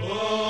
قدك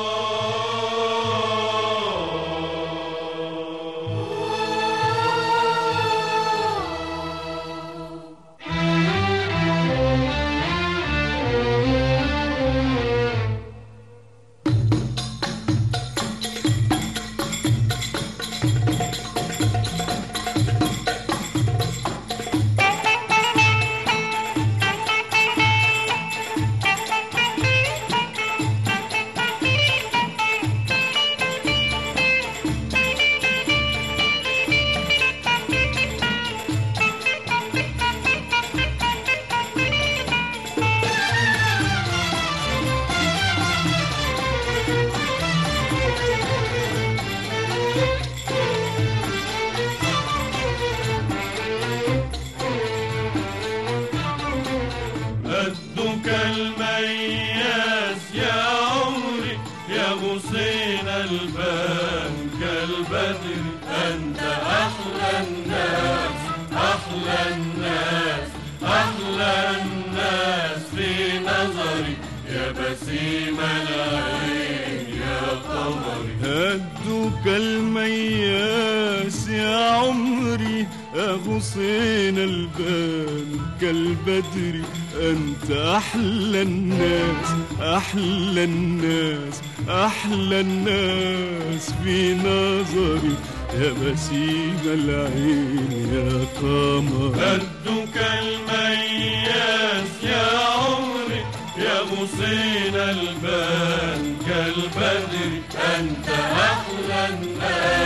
أغصين البان كالبدر أنت أحلى الناس أحلى الناس أحلى الناس. في نظري يا بسيم العين يا قمر. قدك المياس يا عمري يا غصين البان كالبدر أنت أحلى الناس.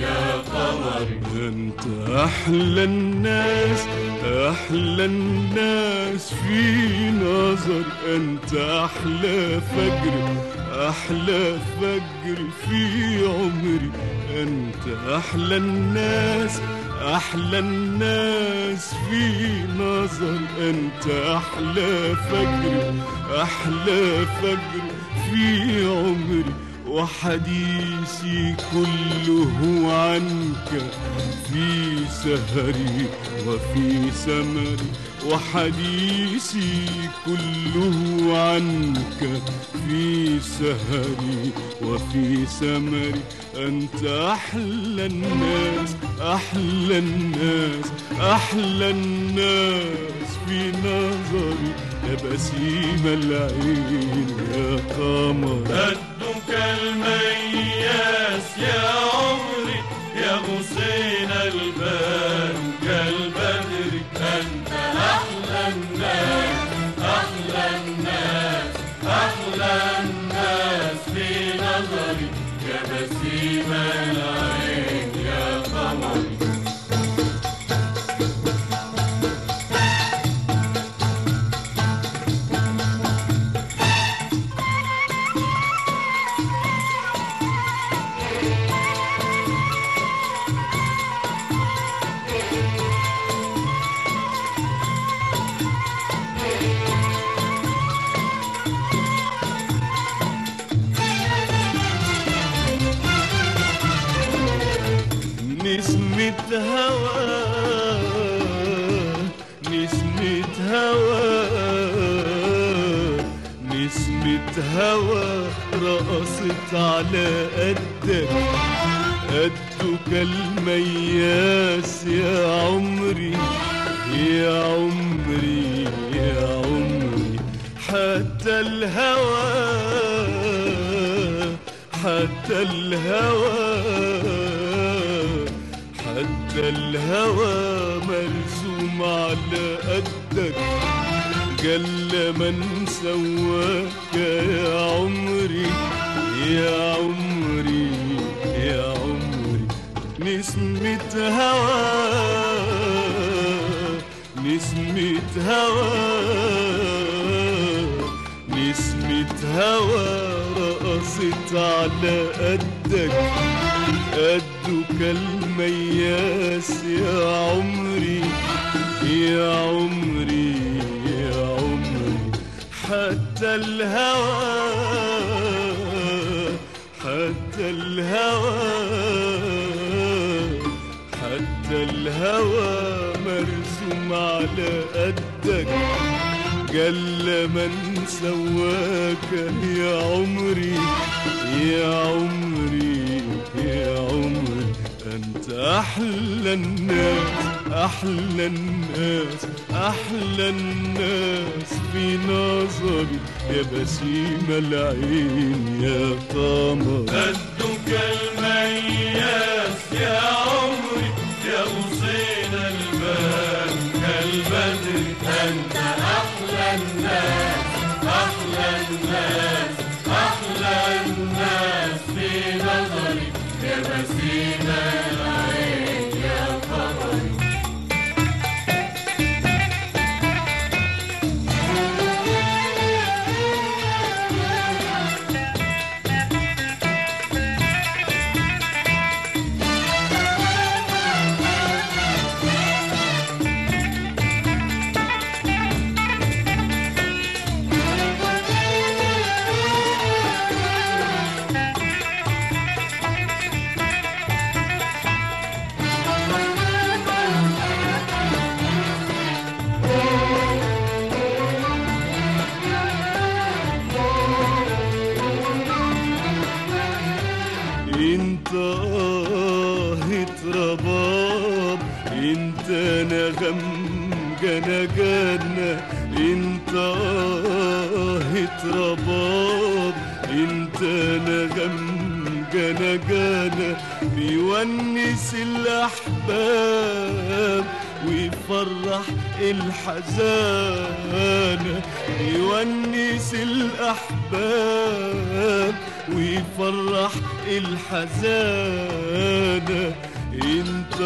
يا قمري أنت أحلى الناس أحلى الناس في نظر أنت أحلى فجر أحلى فجر في عمري أنت أحلى الناس أحلى الناس في نظر أنت أحلى فجر أحلى فجر في عمري. وحديثي كله عنك في سهري وفي سمري وحديثي كله عنك في سهري وفي سمري أنت أحلى الناس أحلى الناس أحلى الناس في نظري. يا بسيم العين يا قمر. المياس يا عمري يا غصين البان كالبدر أنت أحلى الناس أحلى الناس أحلى الناس نسمة هوا نسمة هوا نسمة هوا رقصت على قدك. قدك المياس يا عمري يا عمري يا عمري. حتى الهوى حتى الهوى حتى الهوى مرسوم على قدك جل من سواك يا عمري يا عمري يا عمري. نسمة هوى نسمة هوى. نسمة هوى رقصت على قدك قدك المياس يا عمري يا عمري يا عمري. حتى الهوى حتى الهوى حتى الهوى الهوى مرسوم على قدك. جل من سواك يا عمري يا عمري يا عمري. أنت أحلى الناس أحلى الناس أحلى الناس. في نظري يا بسيم العين يا قمر. قدك المياس يا عمري يا غصين البال كالبدر أنت أحلى الناس. انت نغم جنا جنا انت آهة رباب انت نغم جنا جنا بيونس الأحباب ويفرح الحزانة يونس الأحباب ويفرح الحزانة انت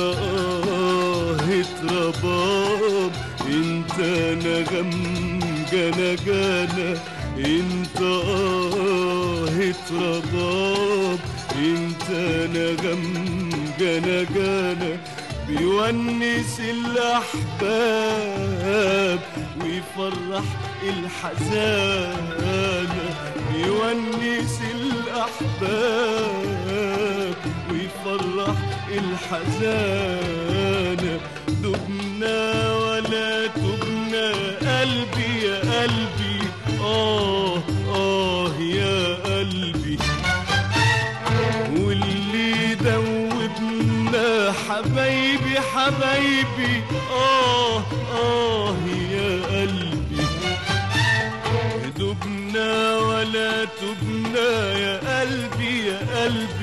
آهة رباب انت نغم جنا جنا انت آهة رباب انت نغم جنا جنا بيونس الأحباب ويفرح الحزانة بيونس الأحباب ويفرح الحزانة دبنا ولا تبنا قلبي يا قلبي. آه آه يا قلبي. واللي دوبنا حبايبي حبايبي. آه آه يا قلبي. دبنا ولا تبنا يا قلبي يا قلبي.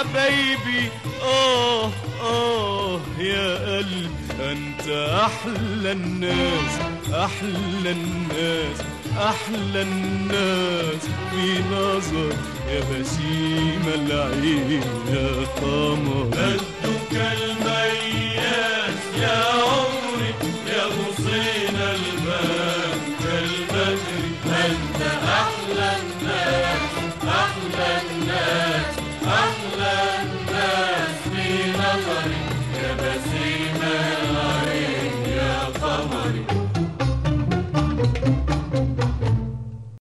حبايبي. آه آه يا قلبي أنت أحلى الناس أحلى الناس أحلى الناس. في نظر يا بسيم العين يا قمر. قدك المياس يا عمري